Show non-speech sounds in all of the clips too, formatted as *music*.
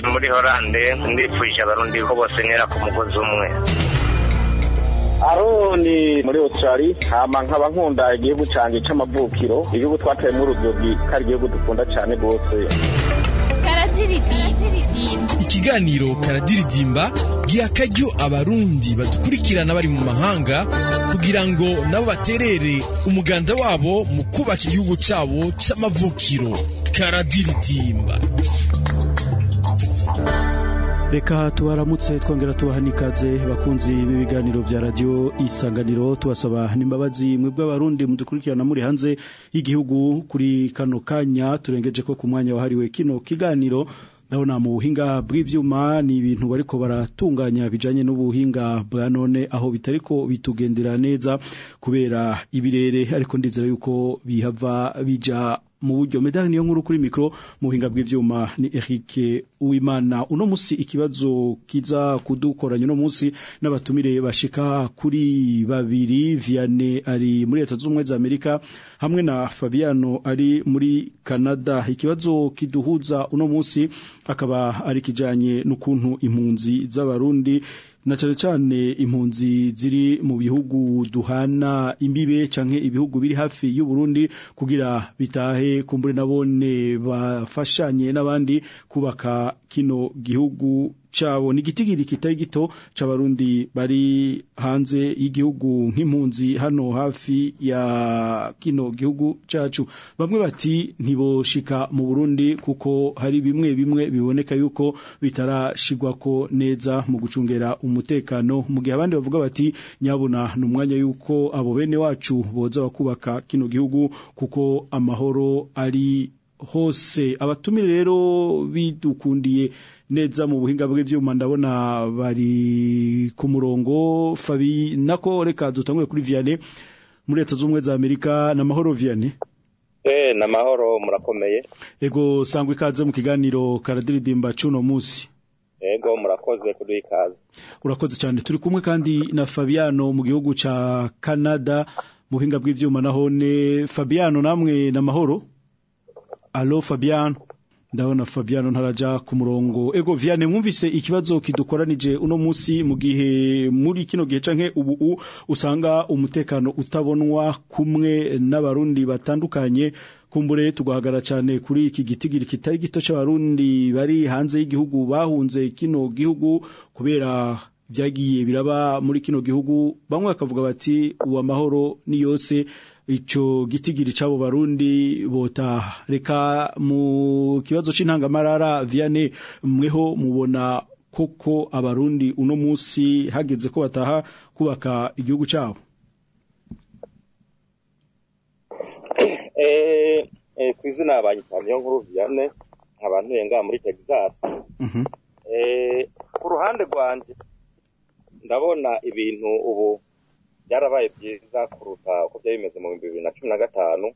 Ndi muri horande ndifuje abarundi ko bose ntera ku mugozi umwe. Aroni muri otorari hama nkaba nkunda igihugu cyanjye cy'amavukiro igihugu twateyemo urudodo ko ari igihugu dukunda cyane rwose. Ikiganiro karadiridimba giha akaryo abarundi badukurikirana bari mu mahanga kugira ngo nabo baterere umuganda wabo mu kubaka igihugu cyabo cy'amavukiro karadiridimba. Reka tubaramutse twongera tubaha n'ikaze bakunzi b'ibiganiro bya radiyo isanganiro tubasaba n'imbabazi mwebwe abarundi mudukurikirana muri hanze y'igihugu kuri kano kanya turengeje ko ku mwanya wahariwe kino kiganiro. Ndabona mu buhinga bw'ibyuma ni ibintu bariko baratunganya bijanye n'ubuhinga bwa none aho bitariko bitugendera neza kubera ibirere ariko ndizera yuko bihava bija mu buryo. Medali niyo nkuru kuri mikro mu buhinga bw'ivyuma ni Eric Uwimana. Uno musi ikibazo kiza kudukoranya uno musi n'abatumire bashika kuri babiri Vianney ari muri leta z'ubumwe za Amerika hamwe na Fabiano ari muri Canada. Ikibazo kiduhuza uno musi akaba ari kijanye n'ukuntu impunzi z'abarundi na cyane cyane impunzi ziri mu bihugu duhana imbibe canke ibihugu biri hafi y'u Burundi kugira bitahe kumbure nabone bafashanye n'abandi kubaka kino gihugu. Cabo. Ni gitigiri kitari gito c'abarundi bari hanze y'igihugu nk'impunzi hano hafi ya kino gihugu cacu. Bamwe bati ntiboshika mu Burundi kuko hari bimwe bimwe biboneka yuko bitarashigwako neza mu gucungera umutekano. Mu gihe abandi bavuga bati nyabuna n'umwanya yuko abo bene wacu boza bakubaka kino gihugu kuko amahoro ari hose. Abatumire rero bidukundiye neza mu buhinga bw'ivyuma ndabona bari ku murongo. Fabi nako reka dutangure kuri Vianney. Muri leta z'ubumwe za Amerika na mahoro Vianney. Eh na mahoro murakomeye. Ego sangwa ikaze mu kiganiro karadiridimba cuno musi ego murakoze kuri ikaze urakoze cyane. Turi kumwe kandi na Fabiano mu gihugu ca Canada mu buhinga bw'ivyuma nahone Fabiano namwe na mahoro. Allo Fabiano. Ndabona Fabiano ntaraja ku murongo. Ego Vianney mwumvise ikibazo kidukoranije uno musi mu gihe muri kino gihe canke ubu usanga umutekano utabonwa kumwe n'abarundi batandukanye. Kumbure tuguhagara cyane kuri iki gitigiri kitari gito c'abarundi bari hanze y'igihugu bahunze kino gihugu kubera byagiye biraba muri kino gihugu. Bamwe bakavuga bati uwa mahoro ni yose. Ico gitigiri cabo barundi bota reka mu kibazo c'intangamarara Vianney mweho mubona koko abarundi uno musi hageze ko bataha kubaka igihugu cabo? *coughs* Eh eh kwizina abanyitamiyo nkuru Vianney abantu yenga muri Texas. Mhm. Eh ku ruhande rwanje ndabona ibintu ubu byarabaye byiza kuruta uko byari bimeze mu bibiri na cumi na gatanu.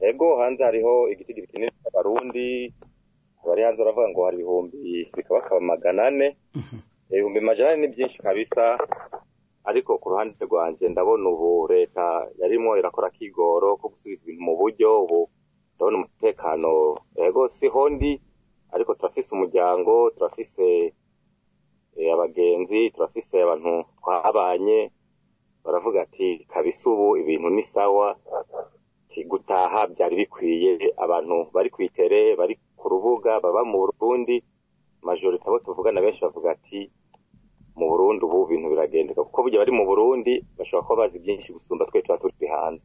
Ego hanze hariho igiti kinini cy'abarundi abari hanze baravuga ngo hari ibihumbi bikabakaba magana ane. Ibihumbi magana ane ni byinshi kabisa. Ariko ku ruhande rwanjye ndabona ubu leta yarimo irakora akigoro ko gusubiza ibintu mu buryo ubu. Ndabona umutekano. Ego siho ndi ariko turafise umuryango turafise abagenzi turafise abantu twabanye. Baravuga ati kabisa ubu ibintu ni sawa. Gutaha byari bikwiye abantu bari ku itere bari ku rubuga baba mu burundi. Majorite abo tuvugana benshi bavuga ati mu burundi ubu ibintu biragendeka. Kuko burya bari mu burundi bashobora kuba bazi byinshi gusumba twe tuba turi hanze.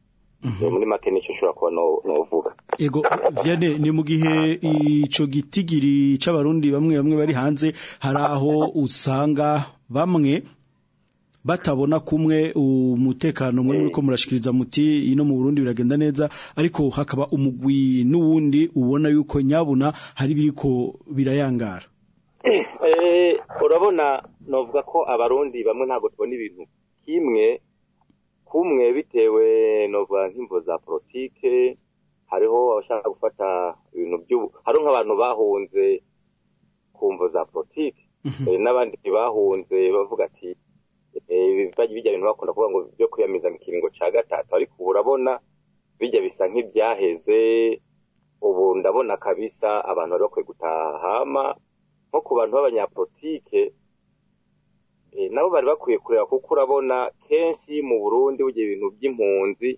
Muri make ni cyo ushobora kuba novuga. Ego Vianney ni mu gihe ico gitigiri c'abarundi bamwe bamwe bari hanze hari aho usanga bamwe batabona kumwe umutekano mwe muriko murashikiriza muti ino mu Burundi biragenda neza. Ariko hakaba umugwi n'uwundi ubona yuko nyabuna hari biriko birayangara. Urabona novuga ko abarundi bamwe ntabwo tubona ibintu kimwe. Kumwe bitewe novuga nk'imvo za politike hariho abashaka gufata ibintu by'ubu hariho nk'abantu bahunze ku mvo za politike. N'abandi bahunze bavuga ati bijya bintu bakunda kuvuga ngo byo kwiyamiza mu kiringo cya gatatu. Ariko ubu urabona bijya bisa nk'ibyaheze ubu ndabona kabisa abantu bari bakwiye gutaha hama nko ku bantu b'abanyapolitike nabo bari bakwiye kureba kuko urabona kenshi mu burundi bugira ibintu by'impunzi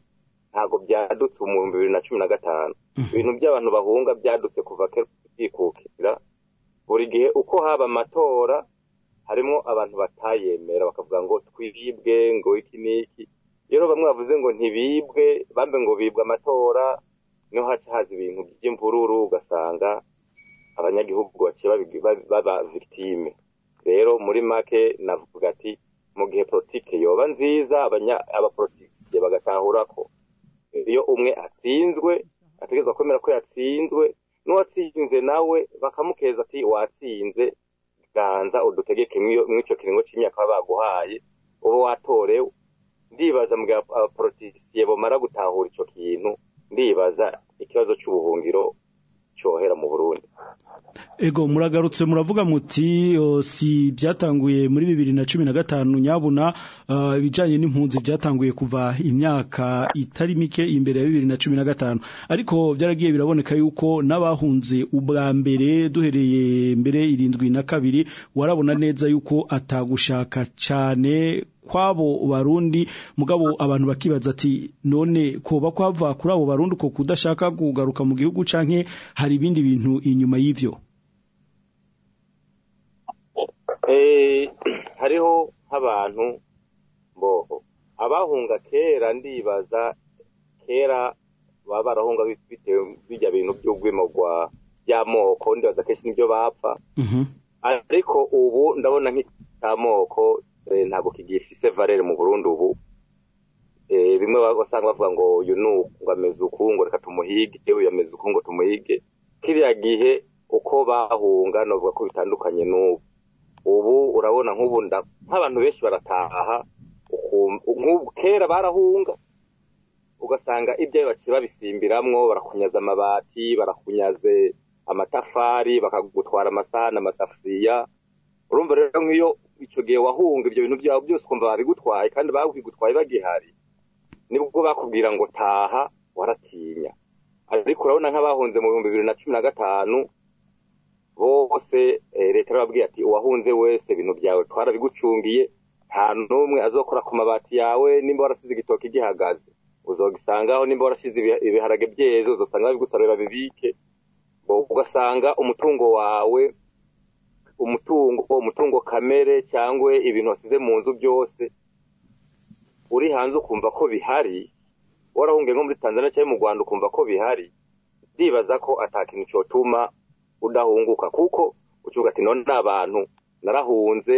ntabwo byadutse mu bihumbi bibiri na cumi na gatanu. Ibintu by'abantu bahunga byadutse kuva kwikukira. Buri gihe uko haba amatora harimo abantu batayemera bakavuga ngo twibwe ngo iki n'iki? Rero bamwe bavuze ngo ntibibwe. Bambe ngo bibwe amatora. Niho haca haza ibintu by'imvururu ugasanga abanyagihugu baciye baba victime. Rero muri make navuga ati mu gihe politike yoba nziza abapolitisiye bagatahura ko iyo umwe atsinzwe ategerezwa kwemera ko yatsinzwe n'uwatsinze nawe bakamukeza ati watsinze. Ganza udutegeke mw'icyo kiringo cy'imyaka baba baguhaye uba watorewe. Ndibaza mu gihe abapolitisiye bamara gutahura icyo kintu ndibaza ikibazo cy'ubuhungiro cyohera mu burundi. Ego muragarutse muravuga muti si byatanguye muri bibiri na cumi na gatanu nyabuna. Ibijyanye n'impunzi byatanguye kuva imyaka itari mike imbere ya bibiri na cumi na gatanu. Ariko byaragiye biraboneka yuko n'abahunze ubwa mbere duhereye mbere irindwi na kabiri warabona neza yuko atagushaka cyane kwabo barundi mugabo abantu bakibaza ati none koba kwava kuri abo barundi ko kudashaka kugaruka mu gihugu canke hari ibindi bintu inyuma y'ivyo? Hariho nk'abantu bo abahunga kera ndibaza kera baba barahunga bitewe bijya bintu by'ubwimogwa by'amoko ndibaza kenshi ni byo bapfa. Ariko ubu ndabona nk'icyamoko ntabwo kigifise valere mu Burundi ubu. Bimwe basanga bavuga ngo uyu ni ngo ameze uku ngo reka tumuhige uyu ameze uku ngo tumuhige. Kiriya gihe uko bahunga navuga ko bitandukanye n'ubu. Ubu urabona nk'ubu nk'abantu benshi barataha kera barahunga ugasanga ibyo baciye babisimbiramwo barakunyaza amabati barakunyaze amatafari bakagutwara amasahani amasafuriya. Urumva rero nk'iyo icyo gihe wahunga ibyo bintu byawe byose ukumva babigutwaye kandi babigutwaye bagihari. Nibwo bakubwira ngo taha waratinya. Ariko urabona nk'abahunze mu bihumbi bibiri na cumi na gatanu bose leta yarababwiye ati uwahunze wese ibintu byawe twarabigucungiye nta n'umwe azokora ku mabati yawe nimba warasize igitoki gihagaze. Uzogisangaho nimba warasize ibiharage byeze uzasanga babigusarura bibike ugasanga umutungo wawe umutungo umutungo kamere cyangwa ibintu wasize mu nzu byose uri hanze ukumva ko bihari warahungiye nko muri tanzania cyangwa mu rwanda ukumva ko bihari ndibaza ko atakintu cyotuma udahunguka kuko ucuga ati none abantu narahunze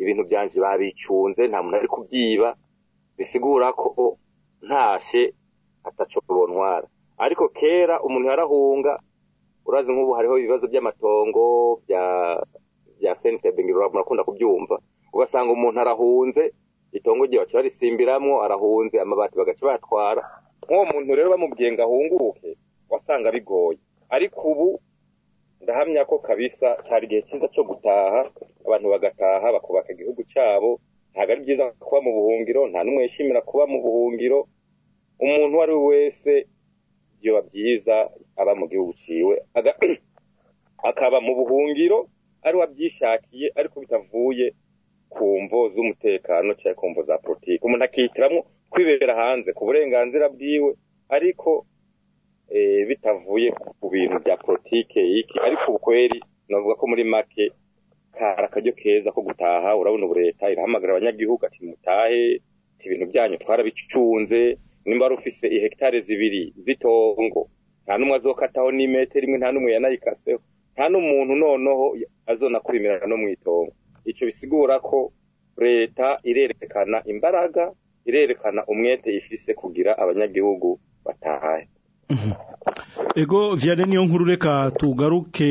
ibintu byanjye babicunze nta muntu ari kubyiba bisigura ko ntashe ataco bontwara ariko kera umuntu yarahunga urazi nk'ubu hariho ibibazo by'amatongo bya bya sentebe murakunda kubyumva. Ugasanga umuntu arahunze itongo rye baca barisimbiramwo arahunze amabati bagaca batwara. Nk'uwo muntu rero bamubwiye ngo ahunguke wasanga bigoye. Ariko ubu ndahamya ko kabisa cyari igihe cyiza cyo gutaha abantu bagataha bakubaka igihugu cyabo ntabwo ari byiza kuba mu buhungiro nta n'umwe yishimira kuba mu buhungiro. Umuntu uwo ari we wese byoba byiza aba mu gihugu ciwe *clears throat* akaba mu buhungiro ari wabyishakiye ariko bitavuye ku mvo z'umutekano cyangwa ku mvo za politiki. Umuntu akihitiramo kwibera hanze ku burenganzira bwiwe ariko bitavuye ku bintu bya politiki iki ariko ubukweri navuga ko muri make kari akaryo keza ko gutaha urabona ubu leta irahamagara abanyagihugu ati mutahe ibintu byanyu twarabicunze nimba wari ufise ihegitari zibiri z'itongo nta n'umwe azokataho n'imetero imwe nta n'umwe yanayikaseho. Nta n'umuntu noneho azonakurimira no mu itongo. Icyo bisigura ko leta irerekana imbaraga irerekana umwete ifise kugira abanyagihugu batahaye. Ego vianney niyo nkuru reka tugaruke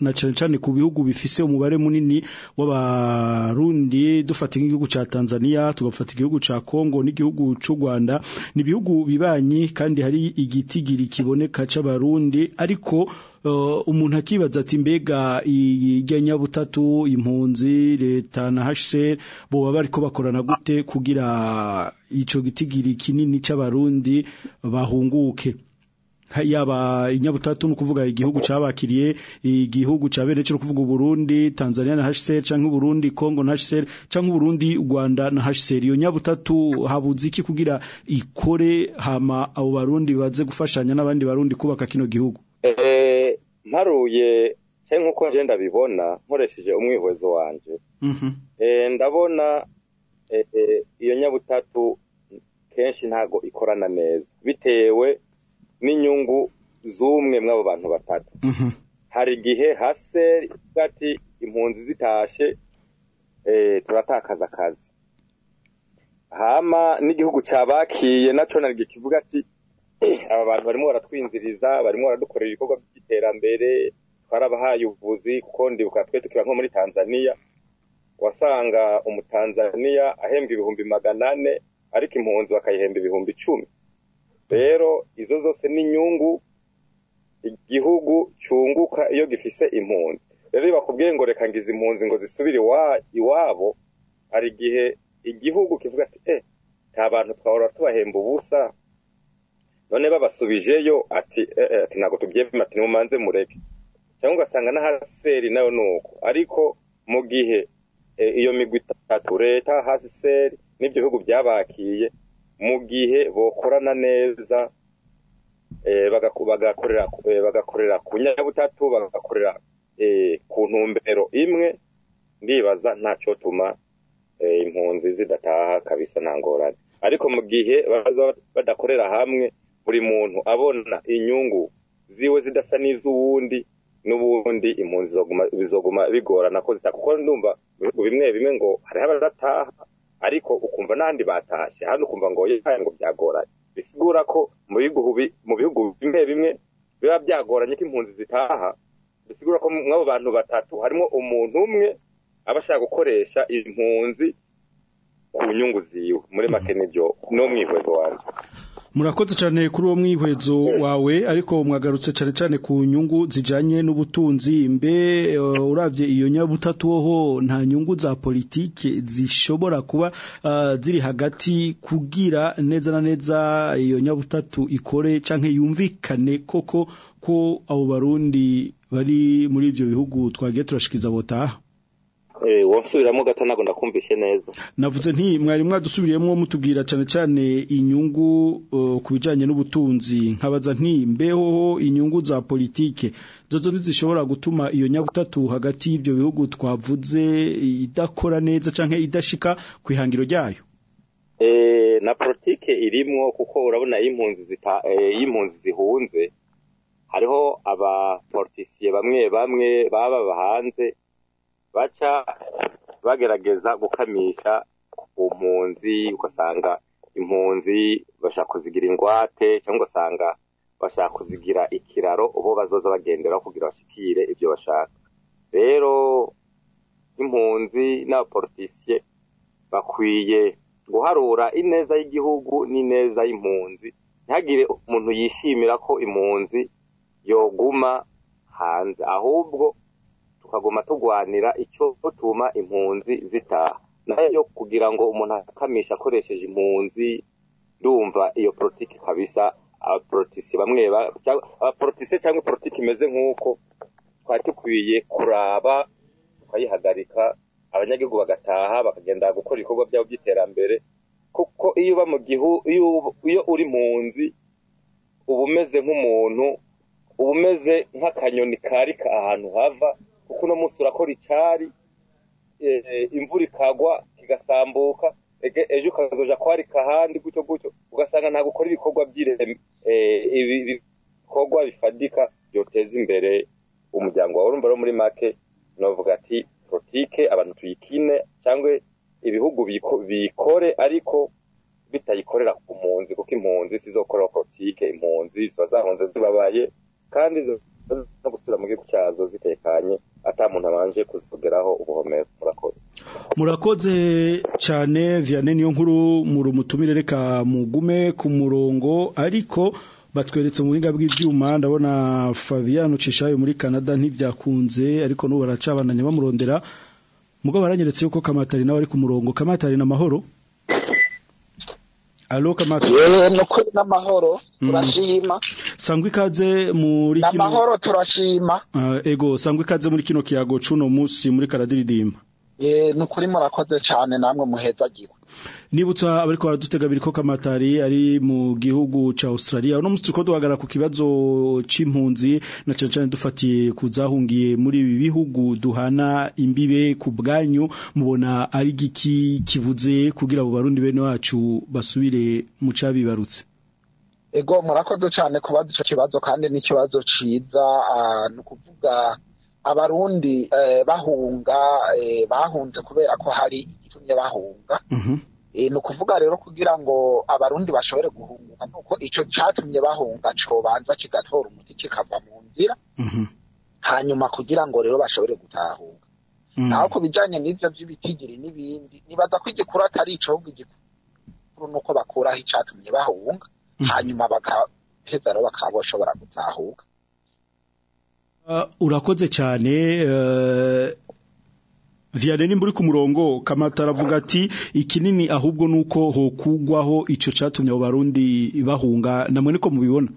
na cyane cyane ku bihugu bifise umubare munini w'abarundi dufata nk'igihugu cya tanzania tugafata igihugu cya congo n'igihugu cy'u rwanda. Ni ibihugu bibanyi kandi hari igitigiri kiboneka cy'abarundi ariko umuntu akibaza ati mbega ijya nyabutatu impunzi leta na hse boba bari ko bakorana gute kugira icyo gitigiri kinini cy'abarundi bahunguke? Yaba inyabutatu no kuvuga igihugu cyabakiriye igihugu cya bene cyo kuvuga Burundi Tanzania na HCR canke Burundi Congo na HCR canke Burundi Rwanda na HCR iyo nyabutatu habuze iki kugira ikore hama abo barundi baze gufashanya n'abandi barundi kubaka kino gihugu? Eh mparuye cyangwa nk'uko nje ndabibona nkoresheje umwihwezo wanje eh ndabona iyo nyabutatu kenshi ntago ikorana neza bitewe n'inyungu z'umwe mw'abo bantu batatu. Hari igihe hase ati impunzi zitashe turatakaza akazi. Hama n'igihugu cyabakiye na cyo ntabwo kivuga ati *clears throat* aba bantu barimo baratwinziriza barimo baradukorera ibikorwa by'iterambere twarabahaye ubuvuzi kuko ndibuka twe tukiba nko muri tanzania wasanga umutanzaniya ahembwa ibihumbi magana ane ariko impunzi bakayihemba ibihumbi icumi. Rero izo zose ni inyungu igihugu cyunguka iyo gifise impunzi. Rero iyo bakubwiye ngo reka ngo izi mpunzi ngo zisubire iwabo hari igihe igihugu kivuga ati eh nta bantu twahora tubahemba ubusa. None babasubijeyo ati ati ntabwo tubyemera ati nimumanze mureke. Cyangwa ugasanga n'ahaseri na yo ni uko. Ariko mu gihe iyo migwi itatu leta haseri n'ibyo bihugu byabakiye mu gihe bokorana neza bagakorera ku nyabutatu bagakorera ku ntumbero imwe ndibaza ntacyo tuma impunzi zidataha kabisa nta ngorane. Ariko mu gihe badakorera hamwe buri muntu abona inyungu ziwe zidasa n'iz'uwundi n'ubundi impunzi bizoguma bigorana ko zita kuko ndumva ibihugu bimwe bimwe ngo hariho abadataha ariko ukumva n'ahandi batashye hano ukumva ngo yewe ngo byagoranye. Bisigura ko mu bihugu bimwe bimwe biba byagoranye ko impunzi zitaha bisigura ko mw'abo bantu batatu harimo umuntu umwe aba ashaka gukoresha impunzi ku nyungu ziwe. Muri make n'ibyo no mwihwezo wanjye. Murakoze cyane kuri uwo mwihwezo wawe ariko mwagarutse cyane cyane ku nyungu zijanye n'ubutunzi. Mbe urabye iyo nyabutatu ho nta nyungu za politike zishobora kuba uh, ziri hagati kugira neza na neza iyo nyabutatu ikore canke yumvikane koko ko abo barundi bari muri ivyo bihugu twagiye turashikiza botaha. Wonsubiramo gato ntabwo ndakumvishe neza. Navuze nti mwari mwadusubiriyemo mutubwira cyane cyane inyungu ku bijyanye n'ubutunzi. Nkabaza nti mbeho inyungu za politike. Zozo ntizishobora gutuma iyo nyabutatu hagati y'ibyo bihugu twavuze idakora neza cyangwa idashika ku ihangiro ryayo. Na politike irimwo kuko urabona iyo impunzi zihunze. Hariho abapolitisiye bamwe bamwe baba hanze baca bagerageza gukamisha ku mpunzi ugasanga impunzi bashaka kuzigira ingwate cyangwa ugasanga bashaka kuzigira ikiraro ubo bazoza bagenderaho kugira bashikire ibyo bashaka. Rero impunzi n'abapolitisiye bakwiye guharura ineza y'igihugu n'ineza y'impunzi. Ntihagire umuntu yishimira ko impunzi yoguma hanze. Ahubwo tukaguma turwanira icyo tuma impunzi zitaha. Nayo kugira ngo umuntu akamisha akoresheje impunzi ndumva iyo politiki kabisa abapolitisi bamwe abapolitisi cyangwa politiki imeze nk'uko twari dukwiye kuraba tukayihagarika abanyagihugu bagataha bakagenda gukora ibikorwa byabo by'iterambere. Kuko iyo uba mu gihu iyo uri impunzi uba umeze nk'umuntu uba umeze nk'akanyoni karika ahantu hava kuko uno munsi urakora icyari imvura ikagwa kigasambuka ejo ukazoja kwarika ahandi gutyo gutyo ugasanga ntabwo ukora ibikorwa ibikorwa bifadika byoteza imbere umuryango wawe urumva muri make navuga ati politike abantu tuyikine cyangwa ibihugu bikore ariko bitayikorera ku mpunzi kuko impunzi sizokorera politike impunzi impunzi ziba zahunze zibabaye kandi no gusubira mu gihugu cyazo zitekanye ata muntu abanje kuzigeraho ubuhomero murakoze. Murakoze cyane vianney niyo nkuru muri umutumire reka mugume ku murongo ariko batweretse mu buhinga bw'ibyuma ndabona Fabian Ucishayo muri Canada ntibyakunze ariko n'ubu baracabandanya bamurondera. Mugo baranyeretse yuko Kamatari nawe ari ku murongo. Kamatari na mahoro Allo Kamatari Yewe no kuri n'amahoro turashima. Sangwa ikaze muri kino N'amahoro turashima. Uh, ego sangwa ikaze muri kino kiyago cuno musi muri Karadiridimba. Eh nukuri murakoze cyane namwe muhezagiwe Nibutsa abariko baradutega biriko kamatari ari mu gihugu ca Australia. Uno musi ko duhagara ku kibazo c'impunzi na cyane cyane dufatiye kuzahungiye muri ibi bihugu duhana imbibe ku bwanyu mubona ari giki kibuze kugira abo barundi bene wacu basubire mu cabibarutse. Ego murakoze cyane kubaza ico kibazo kandi ni kibazo ciza uh, no kuvuga abarundi eh, bahunga eh, bahunze kubera ko hari igitumye bahunga. Ni ukuvuga rero kugira ngo abarundi bashobore guhunguka nuko icyo cyatumye bahunga cobanza kigatora umuti kikava mu nzira hanyuma kugira ngo rero bashobore gutahunga. Naho ku bijyanye n'ibyo by'ibitigiri n'ibindi nibaza ko igikuru atari ico ahubwo igikuru nuko bakuraho icyatumye bahunga hanyuma bagaheza rero bakaba bashobora gutahuka urakoze cyane Vianney nimba uri ku murongo. Avuga ati ikinini ahubwo nuko hokugwaho ico catumye abo barundi bahunga. Namwe niko mubibona.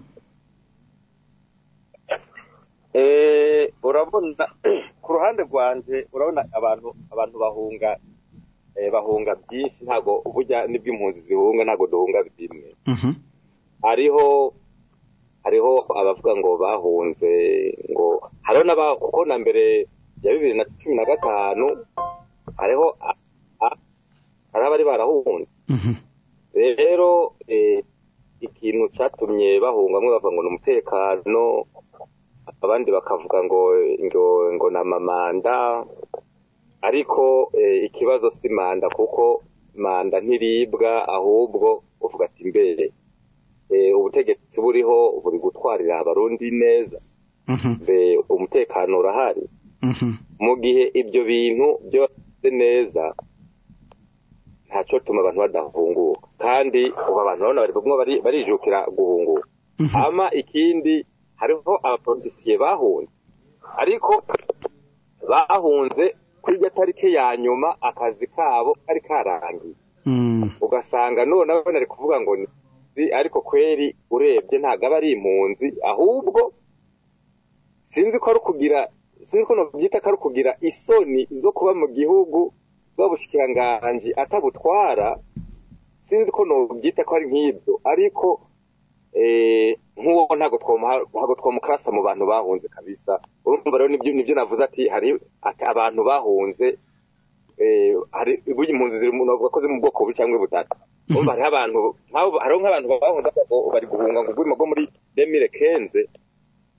Eh urabona *clears throat* ku ruhande rwanje urabona abantu abantu bahunga eh, bahunga byinshi. Ntago burya ni bwo impunzi zihunga ntago duhunga bimwe. Hariho hariho abavuga ngo bahunze ngo hariho n'aba kuko na mbere ya bibiri na cumi na gatanu hariho hari abari barahunze. Rero ikintu cyatumye bahunga bamwe bavuga ngo ni umutekano abandi bakavuga ngo ngo ngo ni amamanda ariko ikibazo si manda kuko manda ntiribwa ahubwo uvuga ati mbere ubutegetsi buriho buri gutwarira abarundi neza. Mbe umutekano urahari. Mu gihe ibyo bintu byose neza ntacyo tuma abantu badahunguka. Kandi ubu abantu urabona bari barijukira guhunguka. Ama ikindi hariho abapolisiye bahunze. Ariko bahunze kuri iryo tariki ya nyuma akazi kabo kari karangiye. Ugasanga none ari kuvuga ngo ni ariko kweri urebye ntabwo aba ari impunzi ahubwo sinzi ko ari ukugira sinzi ko nabyita ko ari ukugira isoni zo kuba mu gihugu bw'abushikiranganji atabutwara sinzi ko nabyita ko ari nk'ibyo. Ariko nk'uwo ntabwo twamukarasa mu bantu bahunze kabisa. Urumva rero ni byo navuze ati hari abantu bahunze hari impunzi ziri mu bwoko bubi cyangwa butatu. Urumva hariho abantu hariho nk'abantu bahunze bari guhunga ngo ubwima bwo muri demire kenze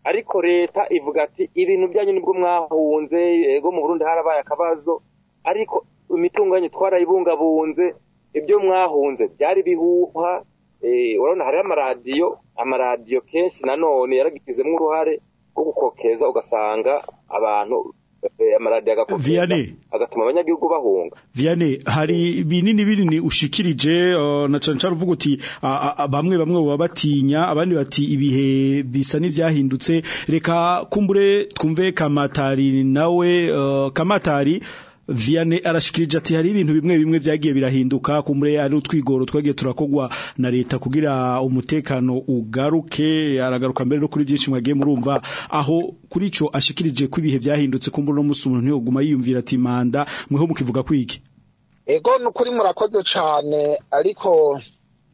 ariko leta ivuga ati ibintu byanyu ni bwo mwahunze ego mu burundi harabaye akabazo ariko imitungo yanyu twarayibungabunze ibyo mwahunze byari bihuha. Urabona hariho amaradiyo amaradiyo kenshi nanone yaragizemo uruhare rwo gukokeza ugasanga abantu amaradiyo agakokeza agatuma abanyagihugu bahunga. Vianney hari binini binini ushikirije na cyane cyane uvuga uti bamwe bamwe baba batinya abandi bati ibihe bisa n'ibyahindutse reka kumbure twumve kamatari nawe kamatari Vianney arashikirije ati hari ibintu bimwe bimwe byagiye birahinduka. Kumure ari utwigoro twagiye turakogwa na leta kugira umutekano ugaruke. Aragaruka mbere no kuri byinshi mwagiye murumva. Aho kuri ico ashikirije ko ibihe byahindutse kumbure no musi umuntu ntiyoguma yiyumvira ati manda mweho mukivuga kwiki ego nukuri murakoze cyane ariko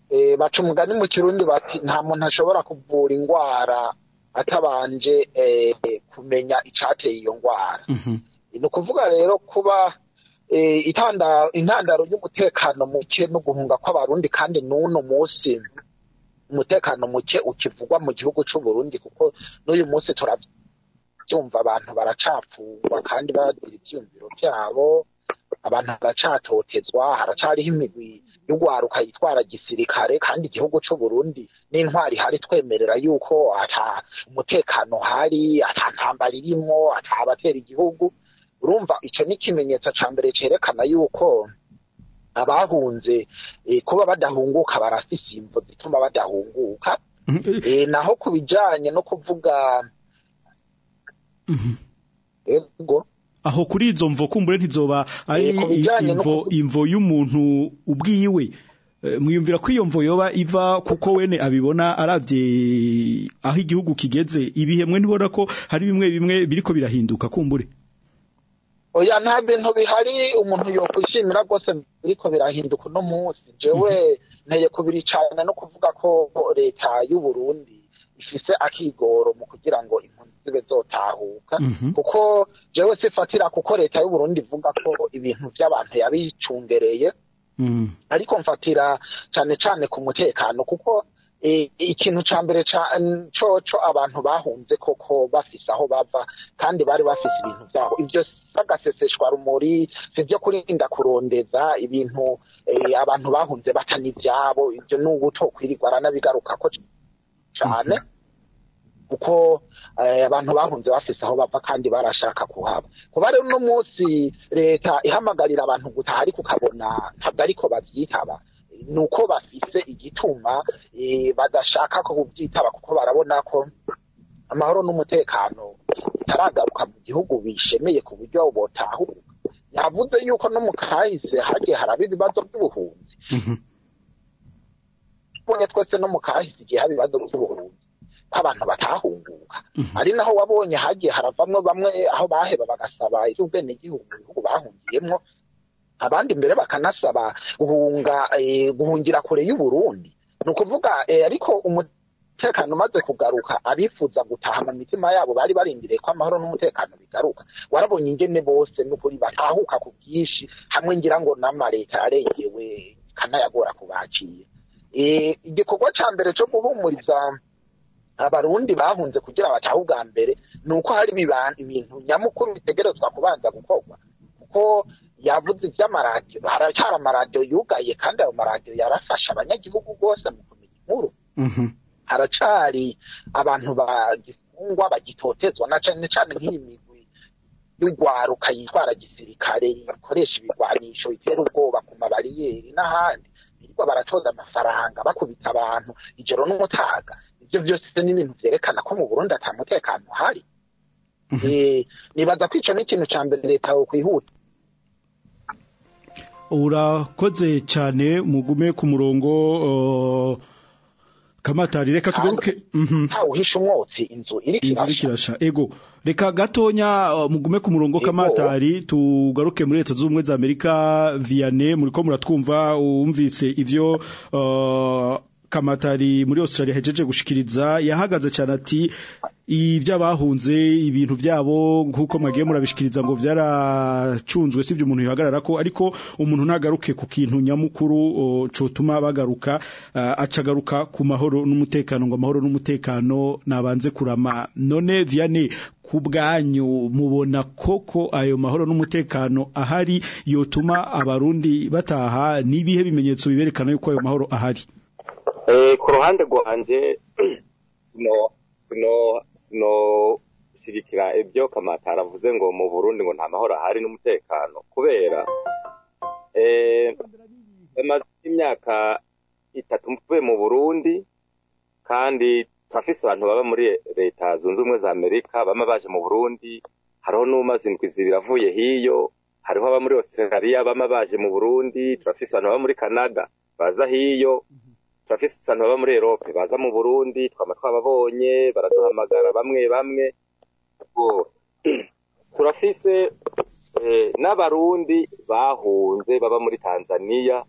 e, baca umugani mu kirundi bati nta muntu ashobora kuvura indwara atabanje e, kumenya icateye iyo ndwara mm -hmm. Ni ukuvuga rero kuba intandaro y'umutekano muke no guhunga kw'abarundi kandi n'uno munsi umutekano muke ukivugwa mu gihugu cy'u Burundi kuko n'uyu munsi turabyumva abantu baracapfungwa kandi bagira ibyiyumviro byabo abantu baracatotezwa haracariho imigwi y'ugwaruka yitwara gisirikare kandi igihugu c'u Burundi n'intwari hari twemerera yuko ata umutekano hari ata ntambara irimwo ata abatera igihugu. Urumva ico ni ikimenyetso ca mbere cerekana yuko abahunze eh, kuba badahunguka barafise imvo zituma badahunguka. Eh, naho ku bijanye no kuvuga ego. Aho kuri izo mvo kumbure ntizoba ari no imvo y'umuntu ubwiwe. Mwiyumvira ko iyo mvo yoba iva kuko wene abibona aravye aho igihugu kigeze. Ibihemwe ntibona ko hari bimwe bimwe biriko birahinduka kumbure. Oya nta bintu bihari umuntu yokwishimira rwose biriko birahinduka uno munsi. Jewe nteye kubiri cane no kuvuga ko leta y'u Burundi ifise akigoro mu kugira ngo impunzi zibe zotahuka. Kuko jewe sifatira kuko leta y'u Burundi ivuga ko ibintu vy'abantu yabicungereye. Ariko mfatira cane cane ku mutekano kuko ikintu ca mbere coco abantu bahunze koko bafise aho bava kandi bari bafise ibintu vyabo ivyo sagaseseshwa rumuri sivyo kurinda kurondeza ibintu eh, abantu bahunze bata n'ivyabo ivyo n'ubu tokwirirwa aranabigarukako cane kuko eh, abantu bahunze bafise aho bava kandi barashaka kuhaba. Kuba rero uno munsi leta ihamagarira abantu gutaha ariko ukabona ntabwo ariko bavyitaba nuko bafise igituma eh, badashaka ko kuvyitaba kuko barabona ko amahoro n'umutekano bitaragaruka mu gihugu bishemeye ku buryo botahuka. Yavuze yuko no mu kahise hagiye haraba ibibazo by'ubuhunzi. Tubonye twese no mu kahise igihe haba ibibazo by'ubuhunzi abantu batahunguka. Ari naho wabonye hagiye haravamwo bamwe aho baheba bagasaba mu bihugu bahungiyemwo abandi mbere bakanasaba guhunga eh, guhungira kure y'u Burundi ni ukuvuga eh, ariko umutekano umaze kugaruka abifuza gutaha mu mitima yabo bari barindiriye ko amahoro n'umutekano bigaruka. Warabonye ingene bose n'ukuri batahuka ku bwinshi hamwe ngira ngo n'amareta yarengewe kanayagora kubakira eh, igikorwa ca mbere co guhumuriza abarundi bahunze kugira batahe ubwa mbere ni uko hari ibintu nyamukuru bitegerezwa kubanza gukorwa. Kuko yavuze ivy'amaradiyo haracyari amaradiyo yugaye kandi ayo maradiyo yarafasha abanyagihugu rwose mu kumenya inkuru. Haracari abantu bagifungwa bagitotezwa na cane cane nk'iyi migwi y'urwaruka yitwara gisirikare ikoresha ibigwanisho bitera ubwoba ku mabariyeri n'ahandi. Birirwa baratoza amafaranga bakubita abantu ijoro n'umutaga. Ivyo vyose ni ibintu vyerekana ko mu burundi ata mutekano uhari. Eh, nibaza ko ico ni ikintu ca mbere leta yokwihuta. Urakoze cyane mugume ku murongo kamatari reka tugaruke mhm. Ntawuhisha umwotsi inzu irasha kirasha. ego. Reka gatonya mugume ku murongo kamatari tugaruke muri leta z'ubumwe za Amerika Vianney muriko muratwumva umvise ivyo uh, kamatari muri Australia hejeje gushikiriza yahagaze cyane ati ivy'abahunze ibintu vyabo nk'uko mwagiye murabishikiriza ngo vyaracunzwe sivyo umuntu yihagarara ko? Ariko umuntu ntagaruke ku kintu nyamukuru cotuma bagaruka acagaruka ku mahoro n'umutekano ngo amahoro n'umutekano nabanze kurama. None Vianney ku bwanyu mubona koko ayo mahoro n'umutekano ahari? Yotuma abarundi bataha n'ibihe bimenyetso biberekana yuko ayo mahoro ahari? Ku ruhande rwanje *clears throat* sino shigikira ibyo kamatara avuze ngo mu Burundi ngo nta mahoro ahari n'umutekano. Kubera eh bamaze imyaka itatu mvuye mu Burundi kandi turafise abantu baba muri leta zunze ubumwe za Amerika bama baje mu Burundi hariho n'umaze indwi zibiri avuye hiyo hariho aba muri Australia bama baje mu Burundi turafise abantu baba muri Canada baza hiyo turafise abantu baba muri Europe. Baza mu Burundi twama twababonye baraduhamagara bamwe bamwe. *clears throat* Turafise eh, n'abarundi bahunze baba muri Tanzania.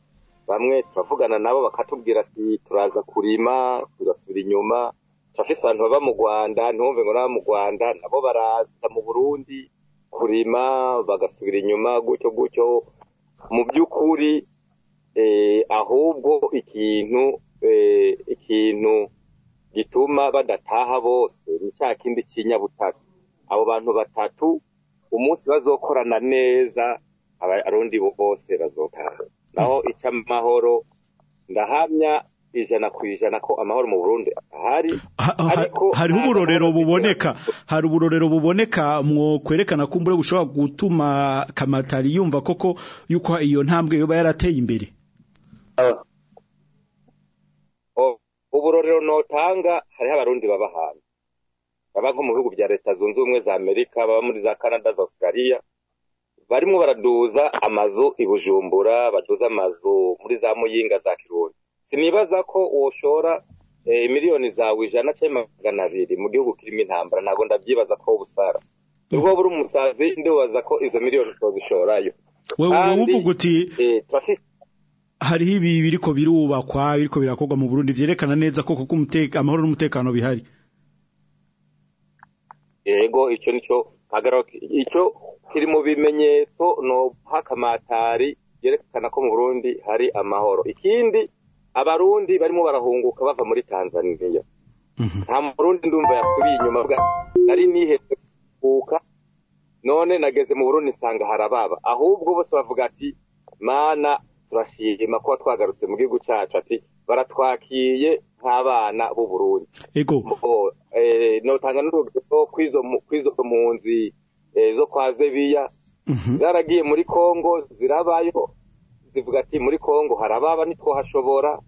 Bamwe turavugana nabo bakatubwira ati turaza kurima tugasubira inyuma. Turafise abantu baba mu Rwanda ntumve ngo n'aba mu Rwanda nabo baraza mu Burundi kurima bagasubira inyuma gutyo gutyo. Mu by'ukuri eh, ahubwo ikintu ikintu gituma badataha bose ni cya kindi c'inyabutatu abo bantu batatu umunsi bazokorana neza abarundi bo- bose bazotaha. Naho icy'amahoro ndahamya ijana ku ijana ko amahoro mu burundi ahari hariho uburorero buboneka. Hari uburorero buboneka mwo kwerekana ko mbure bushobora gutuma kamatari yumva koko yuko iyo ntambwe yoba yarateye imbere. Uburorero notanga hariho abarundi baba hanze baba nko mu bihugu bya leta zunze ubumwe za amerika baba muri za canada za australia. Barimo baraduza amazu i bujumbura baduza amazu muri za muyinga za kirundi. Sinibaza ko woshora eh, miliyoni zawe ijana cyangwa magana abiri mu gihugu kirimo intambara. Ntabwo ndabyibaza ko busara nubwo buri umusazi ndibaza ko izo miliyoni tuzishorayo wewe Kandi, uvuga uti eh, hariho ibi biriko birubakwa biriko birakorwa mu Burundi vyerekana neza ko koko umuteka amahoro n'umutekano bihari. Yego icyo ni cyo hagarara icyo kiri mu bimenyetso no hakamatari yerekana ko mu Burundi hari amahoro. Ikindi abarundi barimo barahunguka bava muri Tanzania. Nta murundi ndumva yasubiye inyuma bwa nari nihetse kuka none nageze mu Burundi nsanga harababa. Ahubwo bose bavuga ati mana turashima kuba twagarutse mu gihugu cyacu ati baratwakiye nk'abana b'u Burundi. Ego. Eh, notanga n'urugero kw'izo mpunzi eh, zo kwa zebiya. Zaragiye muri kongo zirabayo zivuga ati muri kongo harababa ntitwahashobora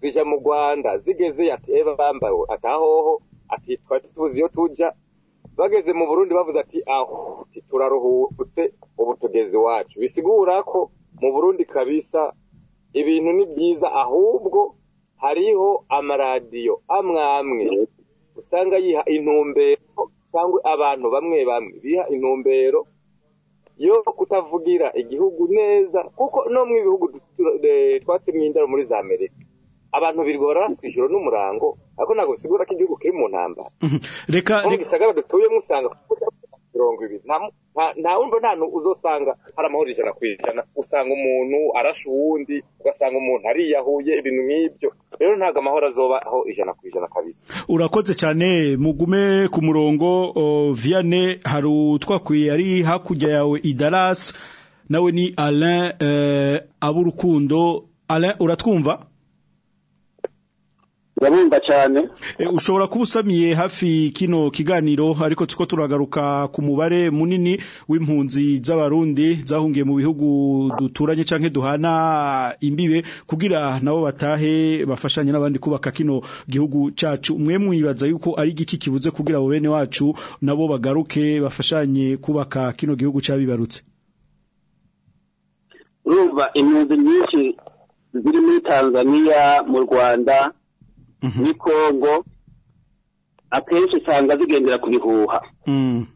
zija mu rwanda. Zigeze ati eba bambawe atahoho ati twari tuzi iyo tuja bageze mu burundi bavuze ati aho turaruhutse ubu tugeze iwacu. Bisigura ko mu burundi kabisa ibintu ni byiza ahubwo hariho amaradiyo amwe amwe. Usanga yiha intumbero cyangwa abantu bamwe bamwe biha intumbero yo kutavugira igihugu neza kuko no mu bihugu twatsemye indaro muri za amerika abantu birirwa bararaswa ijoro n'umurango ariko ntabwo bisigura ko igihugu kiri mu ntambara. Reka mu gisagara dutuyemo usanga mirongo ibiri. Nta- nta- nta wumva nta n'u- uzosanga hari amahoro ijana ku ijana. Usanga umuntu arasha uwundi ugasanga umuntu ariyahuye ibintu nk'ibyo. Rero ntabwo amahoro azobaho ijana ku ijana kabisa. Urakoze cyane. Mugume ku murongo Vianney hari utwakwiye ari hakurya yawe i Dallas. Nawe ni Alain eh, aburukundo. Alain uratwumva? Ndabumva cyane. E, ushobora kuba usamiye hafi kino kiganiro ariko tuko turagaruka ku mubare munini w'impunzi z'abarundi zahungiye mu bihugu duturanye canke duhana imbibe kugira nabo batahe bafashanye n'abandi kubaka kino gihugu cacu. Mwe mwibaza yuko ari igiki kibuze kugira abo bene wacu nabo bagaruke bafashanye kubaka kino gihugu cabibarutse. Urumva impunzi nyinshi ziri muri tanzania mu rwanda muri kongo akenshi usanga zigendera ku bihuha mm.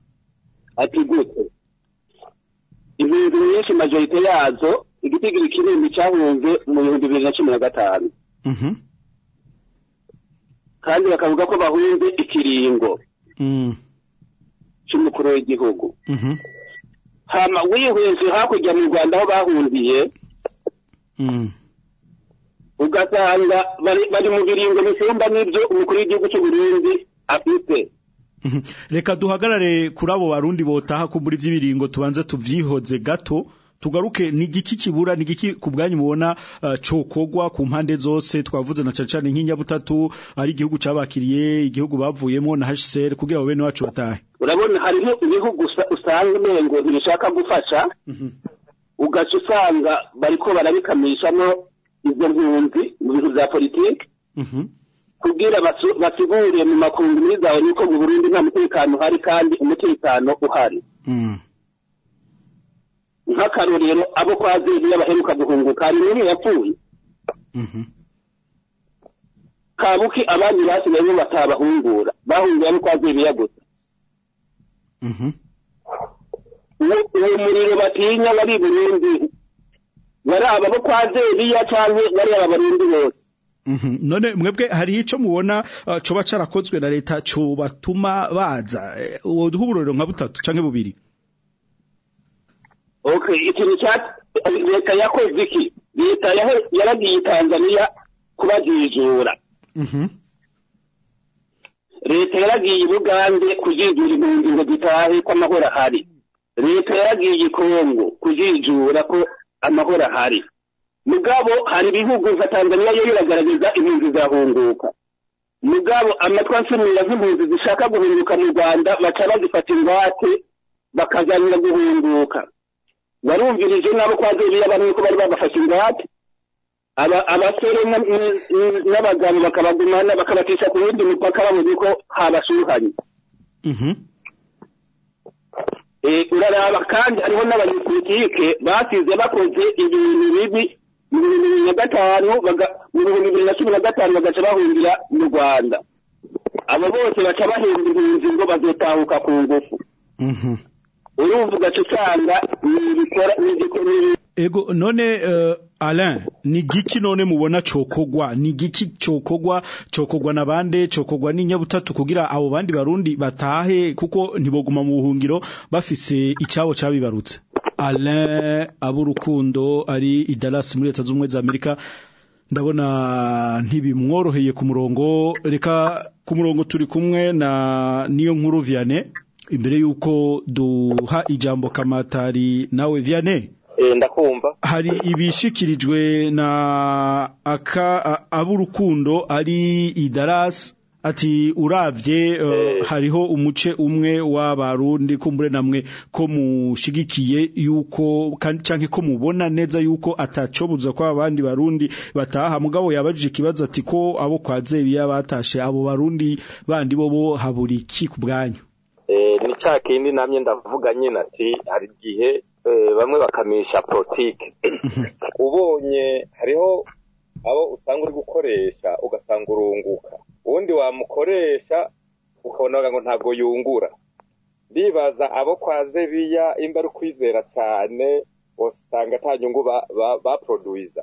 ati gute impunzi nyinshi majorite yazo igitigiri kinini cyahunze mu bihumbi bibiri na cumi na gatanu Mhm. kandi bakavuga ko bahunze ikiringo Mm. cy'umukuru w'igihugu Mhm. hama wihweze hakurya mu rwanda aho bahungiye Mm. Ugasanga bari mu biringo bisumba n'ibyo umukuru w'igihugu cy'u Burundi afite. Mhm. *laughs* reka duhagarare kuri abo barundi botaha ko muri vy'ibiringo tubanze tuvyihoze gato. Tugaruke ni igiki kibura ni igiki ku bwanyu mubona uh, cokogwa ku mpande zose. Twavuze na cane nk'inyabutatu ari igihugu cabakiriye igihugu bavuyemo na HCR kugira bene wacu batahe. Urabona hariho ibihugu usa- usanga umengo ntibishaka gufasha. Ugaca usanga bariko barabikamishamo izo mpunzi mu bintu bya politiki Mhm. kugira basu- basigure mu makungu muri zawe yuko mu burundi nta mutekano uhari kandi umutekano uhari Mm. nk'akarorero abo kwa zeriya baheruka guhunguka hari n'umwe yapfuye Mhm. kabuki abandi basigaye batabahungura bahunguye abo kwa zeriya gusa Mhm. uwo muriro batinya wari burundi wari aba bo kwa zeriya canke wari aba barundi bose. Mhm. none mwebwe hari ico mubona uh, coba carakozwe na leta co batuma baza Eh, uwo duha uburorero nka butatu canke bubiri? Okay ikintu cya leta yakoze iki? Leta yaragiye i tanzaniya kubajijura Mhm. leta yaragiye bugande kujijura impunzi ngo zitahe ko amahoro ahari. Leta yaragiye kongo kujijura ko amahoro ahari. Mugabo hari ibihugu nka tanzania yo biragaragaza impunzi zirahunguka mugabo amatwi ansumira nk'impunzi zishaka guhunguka mu rwanda baca bazifata ingwate bakazanira guhunguka warumvirije n'abo kwa zeriya bamwe ko bari babafashe ingwate? Aba- abasore n'abagabo bakabagumana bakabacisha ku wundi mupaka bamuzi ko habashuhanye Mhm. Uraraba kandi hariho n'abanyepolitike basize bakoze ibintu bibi mu bihumbi bibiri na gatanu mu bihumbi bibiri na cumi na gatanu bagaca bahungira mu rwanda abo bose baca bahemba impunzi ngo bazotahuka ku ngufu Mhm. urumva ugaca usanga ni ibikora ni Ego none uh, Alain ni giki none mubona cokogwa ni giki cokogwa cokogwa na bande? Cokogwa n'inyabutatu kugira abo bandi barundi batahe kuko ntiboguma mu buhungiro bafise icabo cabibarutse. Alain aburukundo ari i Dallas muri leta z'umwe za Amerika ndabona ntibimworoheye ku murongo. Reka ku murongo turi kumwe na niyo nkuru Vianney. Imbere yuko duha ijambo kamatari nawe Vianney. Eh, ndakumva. Hari ibishikirijwe na aka aburukundo ari idaras ati uravye uh, Eh. hariho umuce umwe w'abarundi kumbure namwe ko mushigikiye yuko canke ko mubona neza yuko atacobuza ko abandi barundi bataha. Mugabo yabajije ikibazo ati ko abo kwa Zebiya batashe abo barundi bandi bobo haburiki ku bwanyu? Eh, ni ca kindi namye ndavuga nyine ati hari igihe eh, bamwe bakamisha politike ubonye hariho abo usanga uri gukoresha ugasanga urunguka. Uwundi wamukoresha ukabona ngo ntabwo yungura. Ndibaza abo kwa zebiya imba ari ukwizera cyane usanga ata nyungu ba- ba- baproduwiza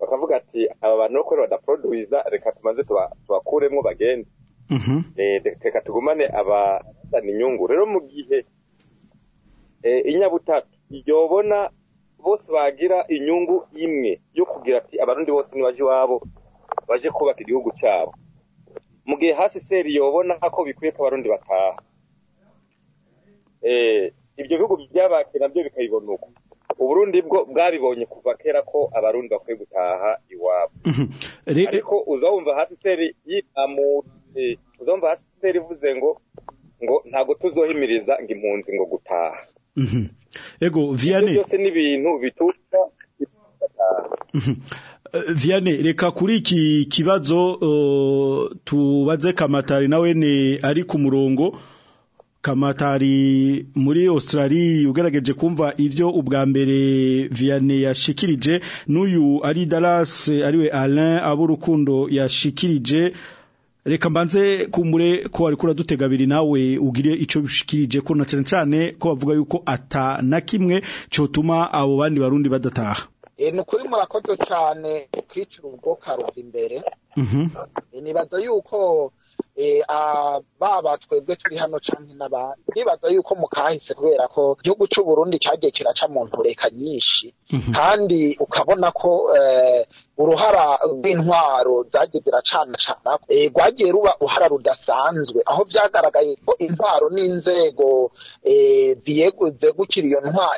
bakavuga ati aba bantu kubera badaproduwiza reka tumaze tuba- tubakuremwo bagende. Mhm. Eh, reka tugumane abazana inyungu. Rero mu gihe eh, inyabutatu yobona bose bagira inyungu imwe yo kugira ati abarundi bose nibaje iwabo baje kubaka igihugu cyabo. Mu gihe hasi seri yobona ko bikwiye ko abarundi bataha. Eh, ibyo bihugu byabakira na byo bikayibona uko uburundi bwo bwabibonye kuva kera ko abarundi bakwiye gutaha iwabo. Mhm. Ariko uza wumva hasi seri yitamuye uza wumva hasi seri ivuze ngo ngo ntabwo tuzohimiriza ngo impunzi ngo gutaha. Ego ibyo Vianney byose ni ibintu bituta Mhm. Eh, Vianney reka kuri iki kibazo tubaze kamatari. Nawe ne ari ku murongo. Kamatari muri Australia ugerageje kumva ivyo ubwa mbere Vianney yashikirije. N'uyu ari Dallas ari we Alain aburukundo yashikirije. Reka mbanze kumure ko wari kuradutega abiri nawe ugire ico bishikirije ko na cyane cyane ko bavuga yuko ata na kimwe cotuma abo bandi barundi badataha. Eh, ni ukuri murakoze cyane kwicira ubwo karuva imbere Mhm. Eh, nibaza yuko eh, baba twebwe turi hano canke n'abandi nibaza yuko mu kahise kubera ko igihugu c'u Burundi cyagiye kiraca mu ntureka nyinshi. Kandi ukabona ko eh, uruhara rw'intwaro zagiye ziracana cana. Eh, rwagiye ruba uruhara rudasanzwe. Aho vyagaragaye ko intwaro n'inzego eh, zegukira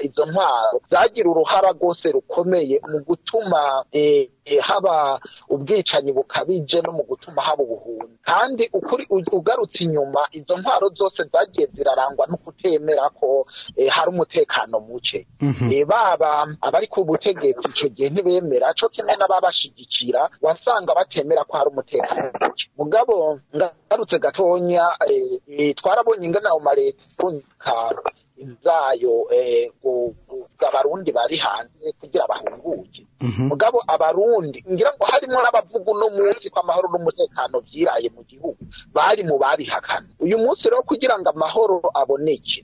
izo ntwaro zagira uruhara rwose rukomeye mu gutuma eh, haba ubwicanyi bukabije no mu gutuma haba ubuhunzi kandi ukuri ugarutse inyuma izo ntwaro zose zagiye zirarangwa no kutemera ko hari umutekano muke. Mhm. Baba abari ku butegetsi ico gihe ntibemera. Co kimwe n'ababashigikira wasanga batemera ko hari umutekano. Muke mugabo ngarutse gatonya eh, eh, twarabonye ingana mu mareta itunka zayo eh, abarundi bari hanze kugira bahunguke. Mhm. mugabo abarundi ngira ngo harimo n'abavuga uno munsi ko amahoro n'umutekano vyiraye mu gihugu. Bari mu babihakana. Uyu munsi rero kugira ngo amahoro aboneke